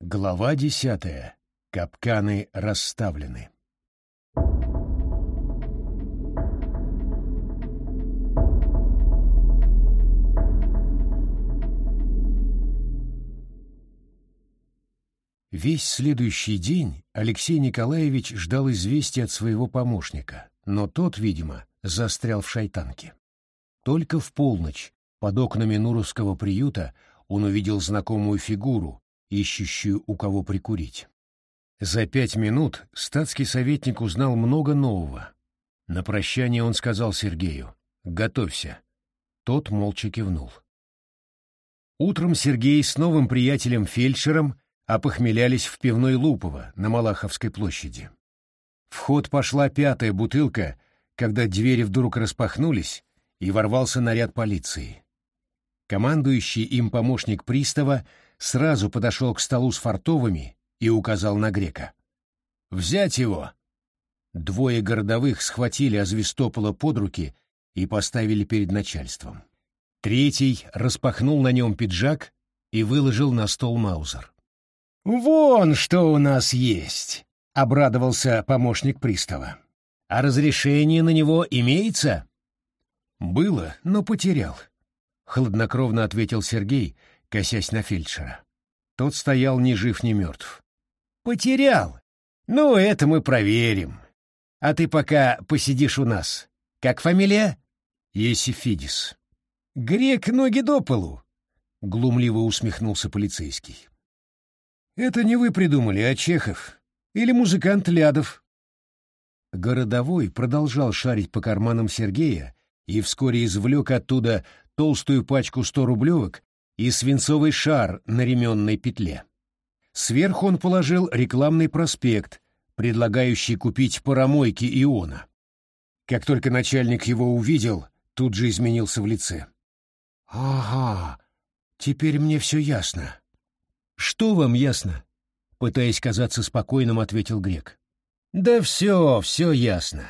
Глава десятая. Капканы расставлены. Весь следующий день Алексей Николаевич ждал известия от своего помощника, но тот, видимо, застрял в шайтанке. Только в полночь под окнами Нуровского приюта он увидел знакомую фигуру, ищущую у кого прикурить. За пять минут статский советник узнал много нового. На прощание он сказал Сергею «Готовься». Тот молча кивнул. Утром Сергей с новым приятелем-фельдшером опохмелялись в пивной Лупово на Малаховской площади. В ход пошла пятая бутылка, когда двери вдруг распахнулись, и ворвался наряд полиции. Командующий им помощник пристава сразу подошел к столу с фартовыми и указал на грека. «Взять его!» Двое городовых схватили Азвистопола под руки и поставили перед начальством. Третий распахнул на нем пиджак и выложил на стол Маузер. «Вон что у нас есть!» — обрадовался помощник пристава. «А разрешение на него имеется?» «Было, но потерял», — хладнокровно ответил Сергей, косясь на фельдшера. Тот стоял ни жив, ни мертв. «Потерял? Ну, это мы проверим. А ты пока посидишь у нас. Как фамилия?» «Есифидис». «Грек ноги до полу», — глумливо усмехнулся полицейский. «Это не вы придумали, а Чехов. Или музыкант Лядов». Городовой продолжал шарить по карманам Сергея и вскоре извлек оттуда толстую пачку сто рублевок и свинцовый шар на ременной петле. Сверху он положил рекламный проспект, предлагающий купить паромойки Иона. Как только начальник его увидел, тут же изменился в лице. «Ага, теперь мне все ясно». «Что вам ясно?» — пытаясь казаться спокойным, ответил Грек. «Да все, все ясно.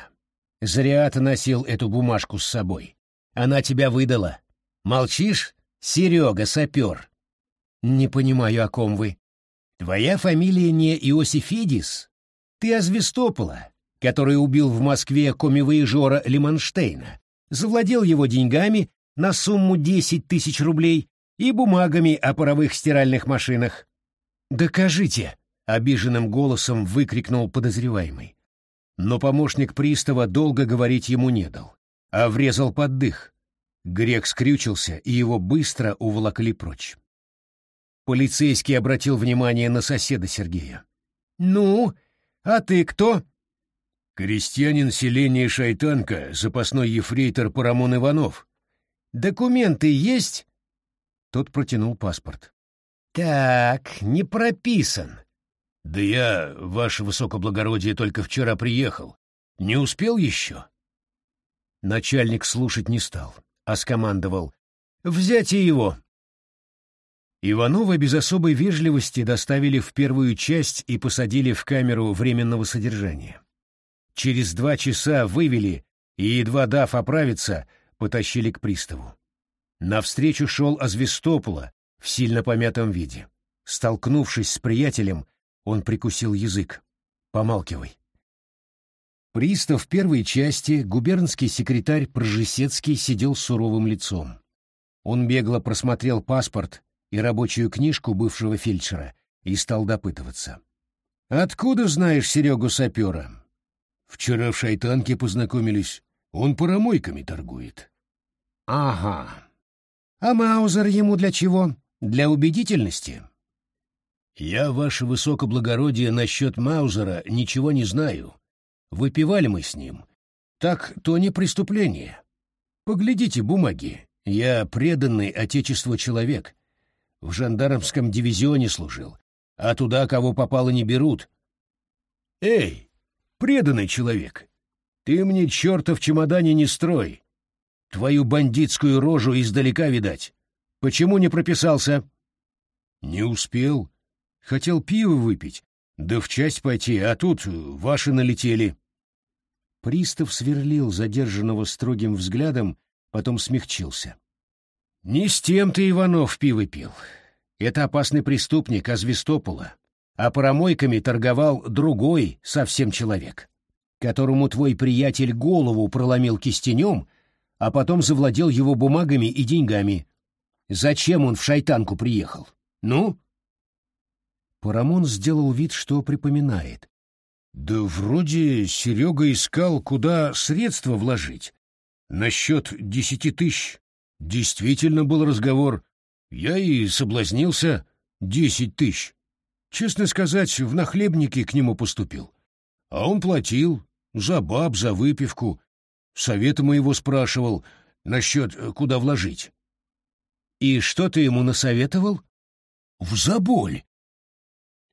Зря ты носил эту бумажку с собой. Она тебя выдала. Молчишь, Серега, сапер. Не понимаю, о ком вы. Твоя фамилия не Иосифидис? Ты Азвестопола, который убил в Москве комивоежора Лимонштейна, завладел его деньгами на сумму 10 тысяч рублей и бумагами о паровых стиральных машинах. «Докажите!» — обиженным голосом выкрикнул подозреваемый. Но помощник пристава долго говорить ему не дал, а врезал под дых. Грек скрючился, и его быстро уволокли прочь. Полицейский обратил внимание на соседа Сергея. «Ну, а ты кто?» «Крестьянин селения Шайтанка, запасной ефрейтор Парамон Иванов». «Документы есть?» Тот протянул паспорт. «Так, не прописан». «Да я, ваше высокоблагородие, только вчера приехал. Не успел еще?» Начальник слушать не стал а скомандовал «Взять его!». Иванова без особой вежливости доставили в первую часть и посадили в камеру временного содержания. Через два часа вывели и, едва дав оправиться, потащили к приставу. Навстречу шел Азвестопола в сильно помятом виде. Столкнувшись с приятелем, он прикусил язык. «Помалкивай». Пристав первой части, губернский секретарь Прожесецкий сидел суровым лицом. Он бегло просмотрел паспорт и рабочую книжку бывшего фельдшера и стал допытываться. «Откуда знаешь Серегу Сапера?» «Вчера в Шайтанке познакомились. Он паромойками торгует». «Ага. А Маузер ему для чего? Для убедительности?» «Я, ваше высокоблагородие, насчет Маузера ничего не знаю», Выпивали мы с ним. Так то не преступление. Поглядите бумаги. Я преданный Отечеству человек. В жандармском дивизионе служил, а туда кого попало не берут. Эй, преданный человек, ты мне черта в чемодане не строй. Твою бандитскую рожу издалека видать. Почему не прописался? Не успел. Хотел пиво выпить, да в часть пойти, а тут ваши налетели. Пристав сверлил задержанного строгим взглядом, потом смягчился. Не с тем ты, Иванов, пиво пил. Это опасный преступник Азвистопола, а паромойками торговал другой совсем человек, которому твой приятель голову проломил кистенем, а потом завладел его бумагами и деньгами. Зачем он в шайтанку приехал? Ну?» Парамон сделал вид, что припоминает. «Да вроде Серега искал, куда средства вложить. Насчет десяти тысяч. Действительно был разговор. Я и соблазнился. Десять тысяч. Честно сказать, в нахлебнике к нему поступил. А он платил. За баб, за выпивку. Совета моего спрашивал насчет, куда вложить. И что ты ему насоветовал? В заболь.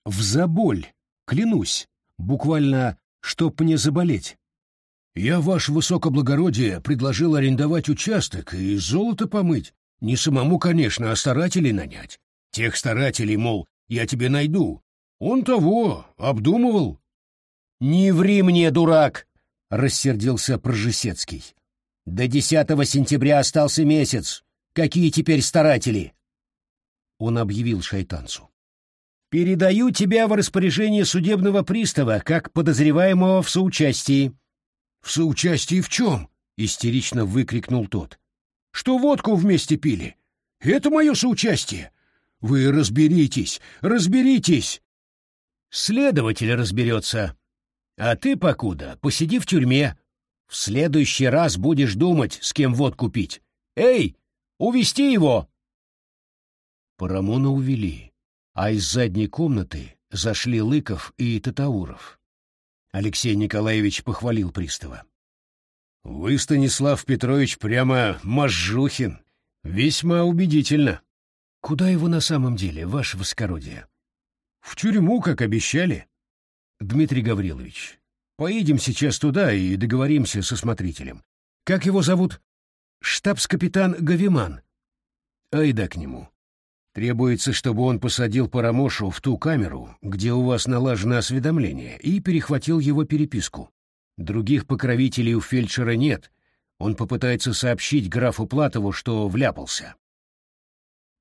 В заболь, клянусь. Буквально, чтоб мне заболеть. Я, ваше высокоблагородие, предложил арендовать участок и золото помыть. Не самому, конечно, а старателей нанять. Тех старателей, мол, я тебе найду. Он того, обдумывал. «Не ври мне, дурак!» — рассердился Прожесецкий. «До 10 сентября остался месяц. Какие теперь старатели?» Он объявил шайтанцу. «Передаю тебя в распоряжение судебного пристава, как подозреваемого в соучастии». «В соучастии в чем?» — истерично выкрикнул тот. «Что водку вместе пили? Это мое соучастие! Вы разберитесь, разберитесь!» «Следователь разберется. А ты, покуда, посиди в тюрьме. В следующий раз будешь думать, с кем водку пить. Эй, увести его!» Парамона увели а из задней комнаты зашли Лыков и Татауров. Алексей Николаевич похвалил пристава. «Вы, Станислав Петрович, прямо Можжухин. Весьма убедительно. Куда его на самом деле, ваше воскородие?» «В тюрьму, как обещали». «Дмитрий Гаврилович, поедем сейчас туда и договоримся со смотрителем. Как его зовут?» «Штабс-капитан Гавиман». «Айда к нему. Требуется, чтобы он посадил Парамошу в ту камеру, где у вас налажено осведомление, и перехватил его переписку. Других покровителей у фельдшера нет. Он попытается сообщить графу Платову, что вляпался.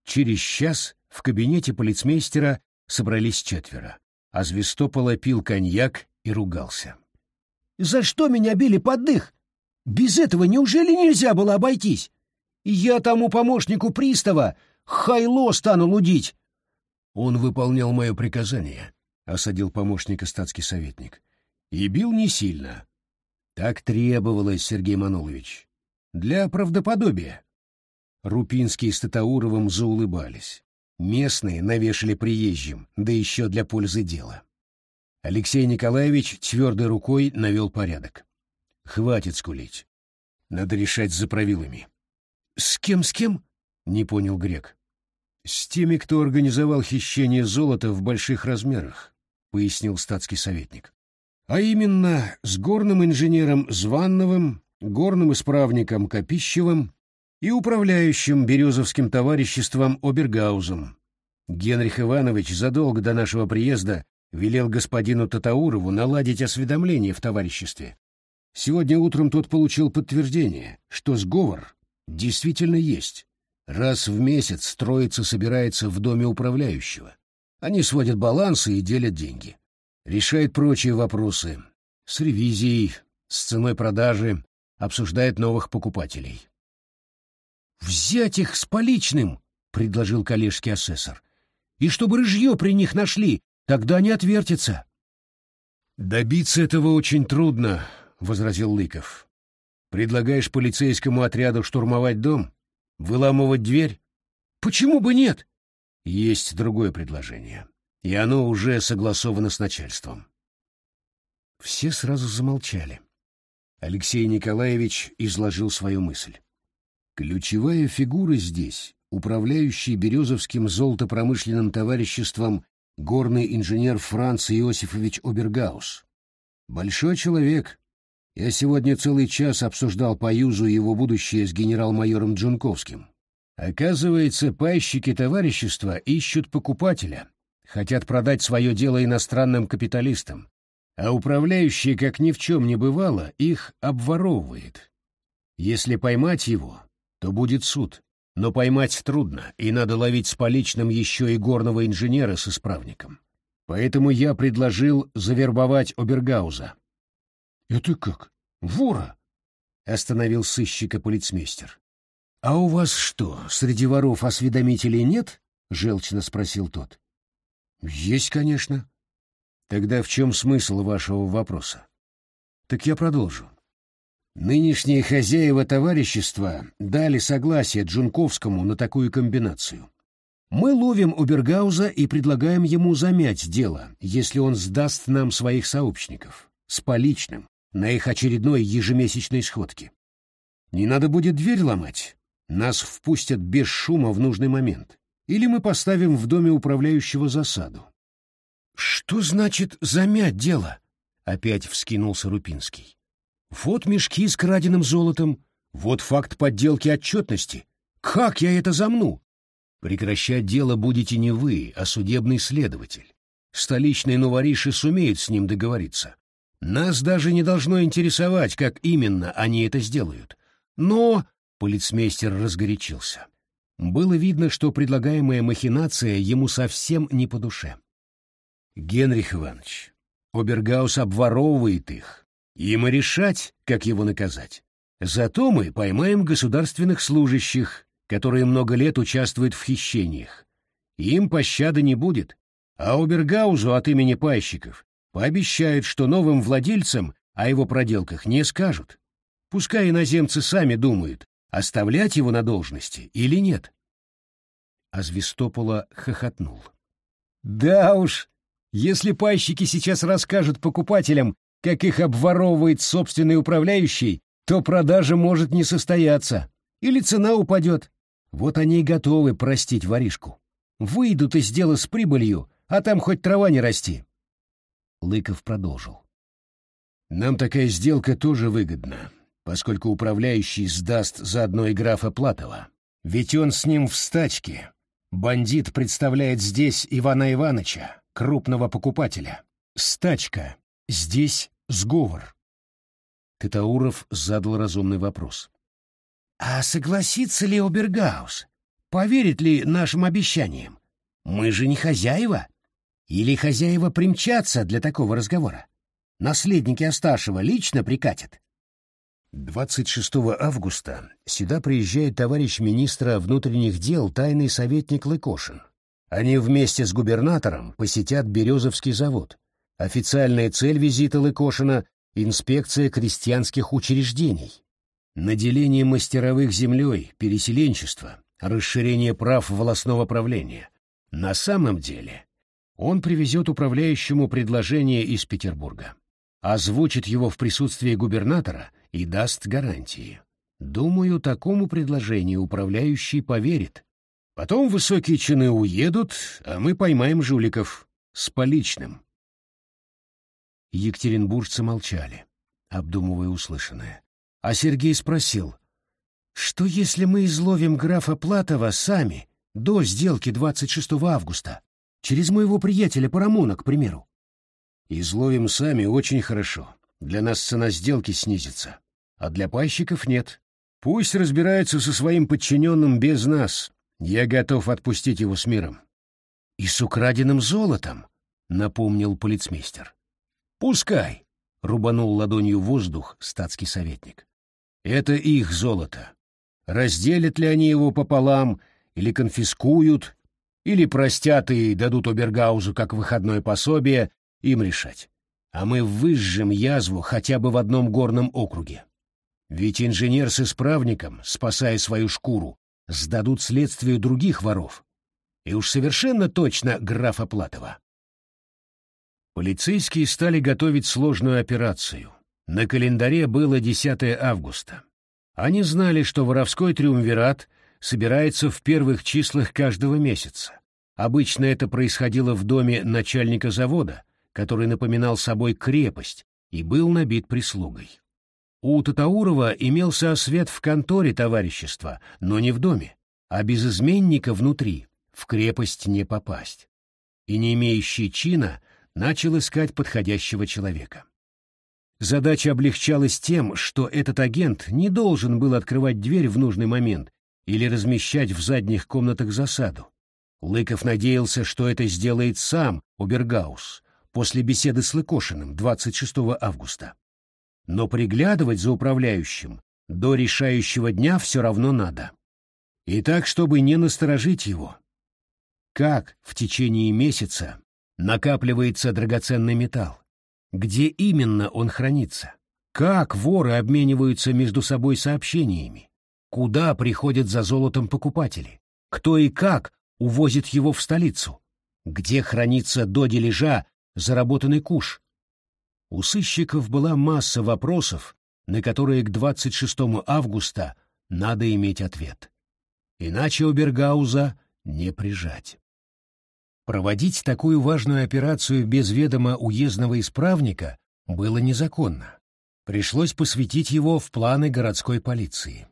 Через час в кабинете полицмейстера собрались четверо, а Звестопола пил коньяк и ругался. «За что меня били под дых? Без этого неужели нельзя было обойтись? Я тому помощнику пристава Хайло стану лудить!» «Он выполнял мое приказание», — осадил помощника статский советник. «И бил не сильно. Так требовалось, Сергей Манулович. Для правдоподобия». Рупинский с Татауровым заулыбались. Местные навешали приезжим, да еще для пользы дела. Алексей Николаевич твердой рукой навел порядок. «Хватит скулить. Надо решать с заправилами». «С кем, с кем?» — не понял грек. «С теми, кто организовал хищение золота в больших размерах», — пояснил статский советник. «А именно с горным инженером Званновым, горным исправником Копищевым и управляющим Березовским товариществом Обергаузом. Генрих Иванович задолго до нашего приезда велел господину Татаурову наладить осведомление в товариществе. Сегодня утром тот получил подтверждение, что сговор действительно есть, Раз в месяц строится собирается в доме управляющего. Они сводят балансы и делят деньги. Решает прочие вопросы. С ревизией, с ценой продажи, обсуждает новых покупателей. «Взять их с поличным!» — предложил коллежский асессор. «И чтобы рыжье при них нашли, тогда не отвертится». «Добиться этого очень трудно», — возразил Лыков. «Предлагаешь полицейскому отряду штурмовать дом? Выламывать дверь? Почему бы нет? Есть другое предложение, и оно уже согласовано с начальством. Все сразу замолчали. Алексей Николаевич изложил свою мысль. Ключевая фигура здесь — управляющий Березовским золотопромышленным товариществом горный инженер Франц Иосифович Обергаус. Большой человек, я сегодня целый час обсуждал по Юзу его будущее с генерал-майором Джунковским. Оказывается, пайщики товарищества ищут покупателя, хотят продать свое дело иностранным капиталистам, а управляющий, как ни в чем не бывало, их обворовывает. Если поймать его, то будет суд, Но поймать трудно, и надо ловить с поличным еще и горного инженера с исправником. Поэтому я предложил завербовать Обергауза. — Это как? Вора? — остановил сыщика полицмейстер. — А у вас что, среди воров осведомителей нет? — желчно спросил тот. — Есть, конечно. Тогда в чем смысл вашего вопроса? Так я продолжу. Нынешние хозяева товарищества дали согласие Джунковскому на такую комбинацию. Мы ловим Обергауза и предлагаем ему замять дело, если он сдаст нам своих сообщников, с поличным, на их очередной ежемесячной сходке. Не надо будет дверь ломать, нас впустят без шума в нужный момент, или мы поставим в доме управляющего засаду. «Что значит замять дело?» — опять вскинулся Рупинский. «Вот мешки с краденым золотом, вот факт подделки отчетности. Как я это замну?» Прекращать дело будете не вы, а судебный следователь. Столичные новориши сумеют с ним договориться. Нас даже не должно интересовать, как именно они это сделают. Но...» — полицмейстер разгорячился. Было видно, что предлагаемая махинация ему совсем не по душе. Генрих Иванович, Обергаус обворовывает их. Им и решать, как его наказать. Зато мы поймаем государственных служащих, которые много лет участвуют в хищениях. Им пощады не будет, а Обергаузу от имени пайщиков пообещают, что новым владельцам о его проделках не скажут. Пускай иноземцы сами думают, оставлять его на должности или нет. А Звестопола хохотнул. «Да уж, если пайщики сейчас расскажут покупателям, как их обворовывает собственный управляющий, то продажа может не состояться. Или цена упадет. Вот они и готовы простить воришку. Выйдут из дела с прибылью, а там хоть трава не расти. Лыков продолжил. Нам такая сделка тоже выгодна, поскольку управляющий сдаст заодно и графа Платова. Ведь он с ним в стачке. Бандит представляет здесь Ивана Ивановича, крупного покупателя. Стачка. Здесь сговор. Катауров задал разумный вопрос. А согласится ли Обергаус? Поверит ли нашим обещаниям? Мы же не хозяева. Или хозяева примчатся для такого разговора? Наследники Асташева лично прикатят. 26 августа сюда приезжает товарищ министра внутренних дел тайный советник Лыкошин. Они вместе с губернатором посетят Березовский завод. Официальная цель визита Лыкошина — инспекция крестьянских учреждений. Наделение мастеровых землей, переселенчество, расширение прав волосного правления. На самом деле он привезет управляющему предложение из Петербурга, озвучит его в присутствии губернатора и даст гарантии. Думаю, такому предложению управляющий поверит, Потом высокие чины уедут, а мы поймаем жуликов. С поличным. Екатеринбуржцы молчали, обдумывая услышанное. А Сергей спросил, что если мы изловим графа Платова сами до сделки 26 августа, через моего приятеля Парамона, к примеру? Изловим сами очень хорошо. Для нас цена сделки снизится, а для пайщиков нет. Пусть разбираются со своим подчиненным без нас, я готов отпустить его с миром. И с украденным золотом, напомнил полицмейстер. Пускай, рубанул ладонью воздух статский советник. Это их золото. Разделят ли они его пополам, или конфискуют, или простят и дадут Обергаузу как выходное пособие, им решать. А мы выжжем язву хотя бы в одном горном округе. Ведь инженер с исправником, спасая свою шкуру, сдадут следствию других воров. И уж совершенно точно графа Платова. Полицейские стали готовить сложную операцию. На календаре было 10 августа. Они знали, что воровской триумвират собирается в первых числах каждого месяца. Обычно это происходило в доме начальника завода, который напоминал собой крепость и был набит прислугой. У Татаурова имелся освет в конторе товарищества, но не в доме, а без изменника внутри, в крепость не попасть. И не имеющий чина начал искать подходящего человека. Задача облегчалась тем, что этот агент не должен был открывать дверь в нужный момент или размещать в задних комнатах засаду. Лыков надеялся, что это сделает сам Обергаус после беседы с Лыкошиным 26 августа. Но приглядывать за управляющим до решающего дня все равно надо. И так, чтобы не насторожить его. Как в течение месяца накапливается драгоценный металл? Где именно он хранится? Как воры обмениваются между собой сообщениями? Куда приходят за золотом покупатели? Кто и как увозит его в столицу? Где хранится до дележа заработанный куш? У сыщиков была масса вопросов, на которые к 26 августа надо иметь ответ. Иначе Обергауза не прижать. Проводить такую важную операцию без ведома уездного исправника было незаконно. Пришлось посвятить его в планы городской полиции.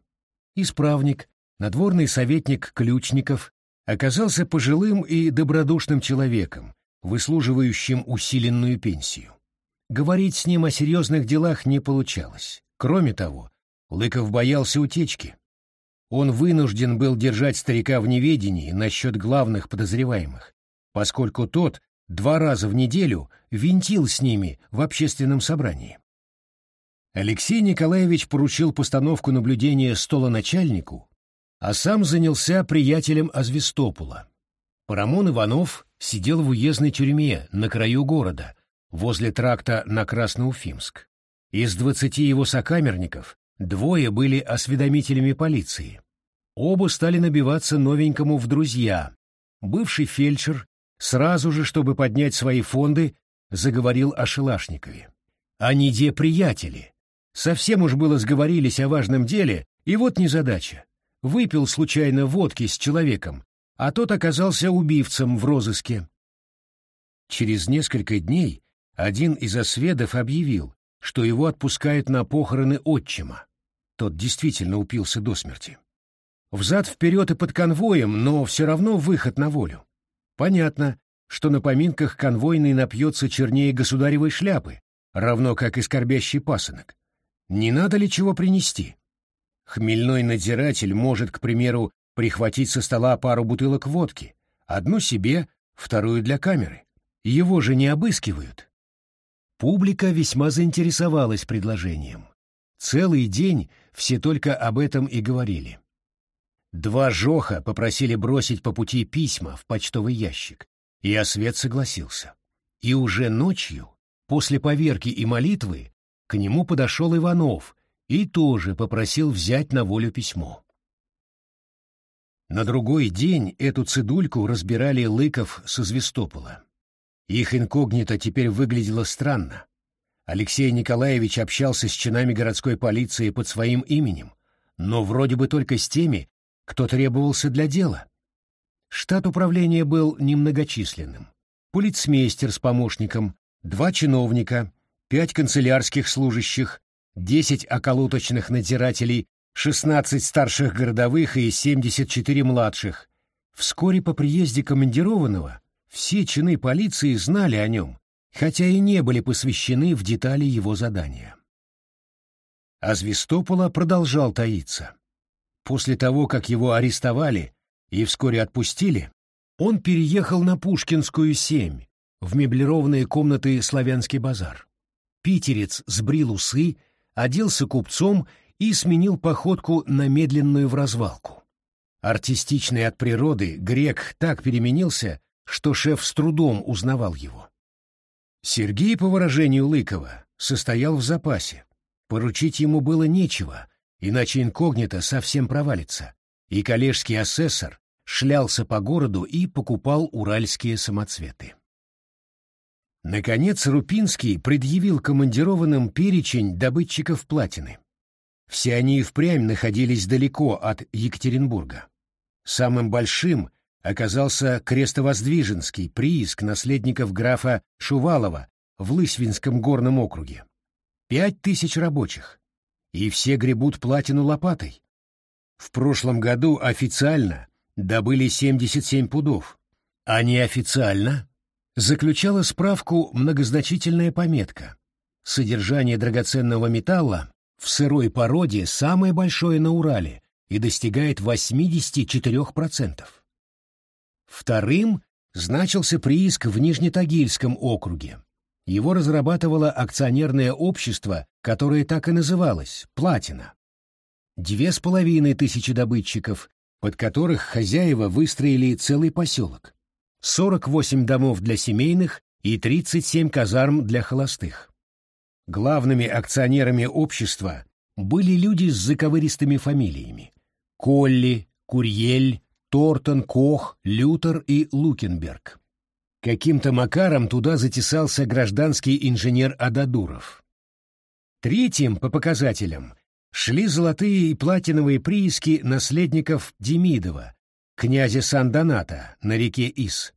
Исправник, надворный советник Ключников, оказался пожилым и добродушным человеком, выслуживающим усиленную пенсию. Говорить с ним о серьезных делах не получалось. Кроме того, Лыков боялся утечки. Он вынужден был держать старика в неведении насчет главных подозреваемых, поскольку тот два раза в неделю винтил с ними в общественном собрании. Алексей Николаевич поручил постановку наблюдения столоначальнику, а сам занялся приятелем Азвистопула. Парамон Иванов сидел в уездной тюрьме на краю города, возле тракта на Красноуфимск. Из двадцати его сокамерников двое были осведомителями полиции. Оба стали набиваться новенькому в друзья. Бывший фельдшер, сразу же, чтобы поднять свои фонды, заговорил о Шелашникове. Они де приятели, Совсем уж было сговорились о важном деле, и вот незадача. Выпил случайно водки с человеком, а тот оказался убивцем в розыске. Через несколько дней один из осведов объявил, что его отпускают на похороны отчима. Тот действительно упился до смерти. Взад-вперед и под конвоем, но все равно выход на волю. Понятно, что на поминках конвойный напьется чернее государевой шляпы, равно как и скорбящий пасынок. Не надо ли чего принести? Хмельной надзиратель может, к примеру, прихватить со стола пару бутылок водки, одну себе, вторую для камеры. Его же не обыскивают. Публика весьма заинтересовалась предложением. Целый день все только об этом и говорили. Два жоха попросили бросить по пути письма в почтовый ящик, и Освет согласился. И уже ночью, после поверки и молитвы, к нему подошел Иванов и тоже попросил взять на волю письмо. На другой день эту цидульку разбирали Лыков со Звестопола. Их инкогнито теперь выглядело странно. Алексей Николаевич общался с чинами городской полиции под своим именем, но вроде бы только с теми, кто требовался для дела. Штат управления был немногочисленным. Полицмейстер с помощником, два чиновника, пять канцелярских служащих, десять околоточных надзирателей, шестнадцать старших городовых и семьдесят четыре младших. Вскоре по приезде командированного все чины полиции знали о нем, хотя и не были посвящены в детали его задания. А Звестопола продолжал таиться. После того, как его арестовали и вскоре отпустили, он переехал на Пушкинскую 7, в меблированные комнаты «Славянский базар». Питерец сбрил усы, оделся купцом и сменил походку на медленную в развалку. Артистичный от природы, грек так переменился, что шеф с трудом узнавал его. Сергей, по выражению Лыкова, состоял в запасе. Поручить ему было нечего, иначе инкогнито совсем провалится, и коллежский асессор шлялся по городу и покупал уральские самоцветы. Наконец Рупинский предъявил командированным перечень добытчиков платины. Все они и впрямь находились далеко от Екатеринбурга. Самым большим оказался Крестовоздвиженский прииск наследников графа Шувалова в Лысвинском горном округе. Пять тысяч рабочих. И все гребут платину лопатой. В прошлом году официально добыли 77 пудов, а неофициально заключала справку многозначительная пометка. Содержание драгоценного металла в сырой породе самое большое на Урале, и достигает 84%. Вторым значился прииск в Нижнетагильском округе. Его разрабатывало акционерное общество, которое так и называлось – «Платина». Две с половиной тысячи добытчиков, под которых хозяева выстроили целый поселок. 48 домов для семейных и 37 казарм для холостых. Главными акционерами общества были люди с заковыристыми фамилиями. Колли, Курьель, Тортон, Кох, Лютер и Лукенберг. Каким-то макаром туда затесался гражданский инженер Ададуров. Третьим по показателям шли золотые и платиновые прииски наследников Демидова, князя Сан-Доната на реке Ис.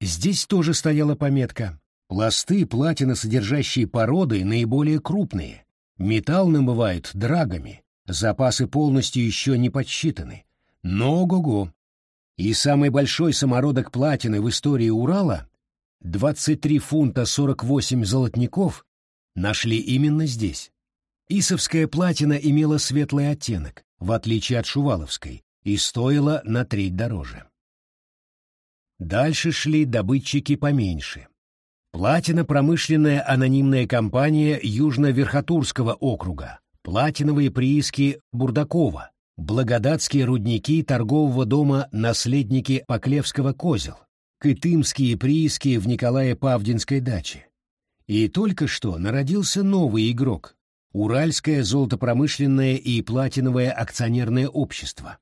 Здесь тоже стояла пометка «Пласты платиносодержащие породы наиболее крупные, металл намывают драгами, запасы полностью еще не подсчитаны, но ого-го. И самый большой самородок платины в истории Урала, 23 фунта 48 золотников, нашли именно здесь. Исовская платина имела светлый оттенок, в отличие от шуваловской, и стоила на треть дороже. Дальше шли добытчики поменьше. Платина-промышленная анонимная компания Южно-Верхотурского округа, платиновые прииски Бурдакова, Благодатские рудники торгового дома «Наследники Поклевского козел», Кытымские прииски в Николае-Павдинской даче. И только что народился новый игрок — Уральское золотопромышленное и платиновое акционерное общество.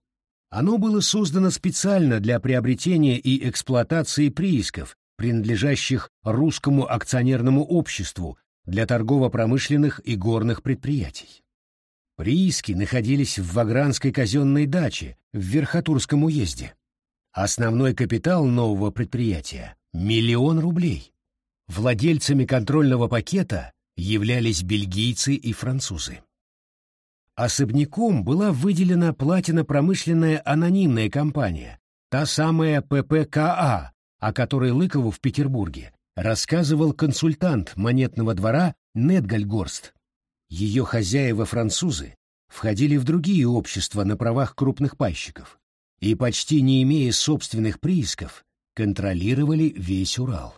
Оно было создано специально для приобретения и эксплуатации приисков, принадлежащих русскому акционерному обществу для торгово-промышленных и горных предприятий. Прииски находились в Вагранской казенной даче в Верхотурском уезде. Основной капитал нового предприятия — миллион рублей. Владельцами контрольного пакета являлись бельгийцы и французы. Особняком была выделена платино-промышленная анонимная компания, та самая ППКА, о которой Лыкову в Петербурге рассказывал консультант монетного двора Недгальгорст. Ее хозяева-французы входили в другие общества на правах крупных пайщиков и, почти не имея собственных приисков, контролировали весь Урал.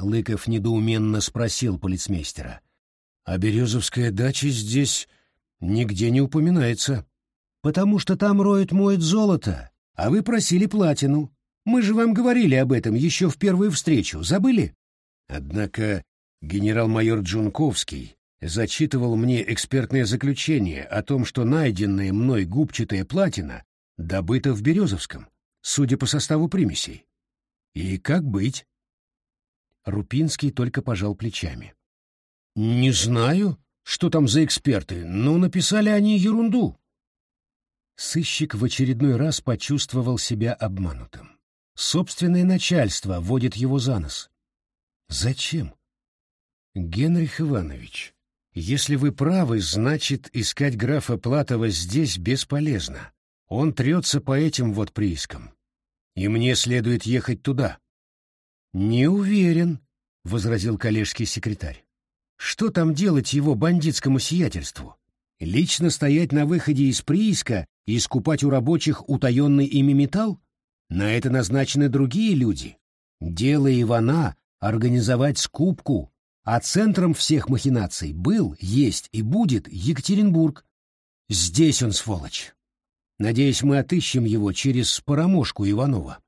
Лыков недоуменно спросил полицмейстера, «А Березовская дача здесь нигде не упоминается?» «Потому что там роют-моют золото, а вы просили платину. Мы же вам говорили об этом еще в первую встречу, забыли?» Однако генерал-майор Джунковский зачитывал мне экспертное заключение о том, что найденная мной губчатая платина добыта в Березовском, судя по составу примесей. И как быть? Рупинский только пожал плечами. «Не знаю, что там за эксперты, но написали они ерунду». Сыщик в очередной раз почувствовал себя обманутым. Собственное начальство водит его за нос. Зачем? Генрих Иванович, если вы правы, значит, искать графа Платова здесь бесполезно. Он трется по этим вот приискам. И мне следует ехать туда. Не уверен, — возразил коллежский секретарь. Что там делать его бандитскому сиятельству? Лично стоять на выходе из прииска и искупать у рабочих утаенный ими металл? На это назначены другие люди. Дело Ивана — организовать скупку, а центром всех махинаций был, есть и будет Екатеринбург. Здесь он, сволочь. Надеюсь, мы отыщем его через парамошку Иванова.